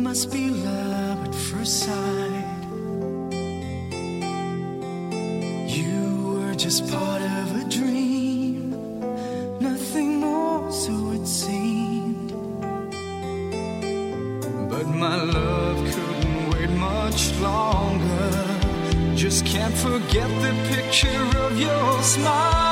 must be love at first sight. You were just part of a dream, nothing more, so it seemed. But my love couldn't wait much longer. Just can't forget the picture of your smile.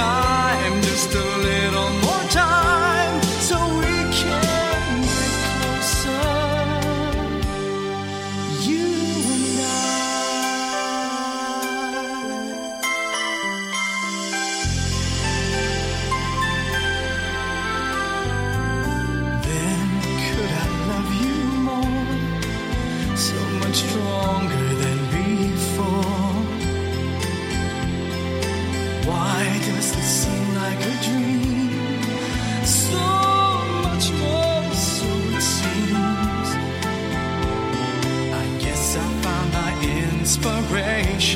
Time, just a little more Stronger than before. Why does this seem like a dream? So much more, so it seems. I guess I found my inspiration.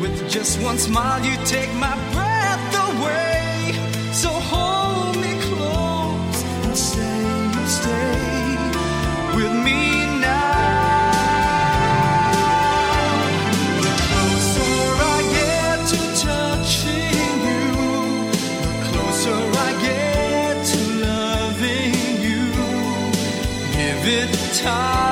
With just one smile, you take my breath vivid time.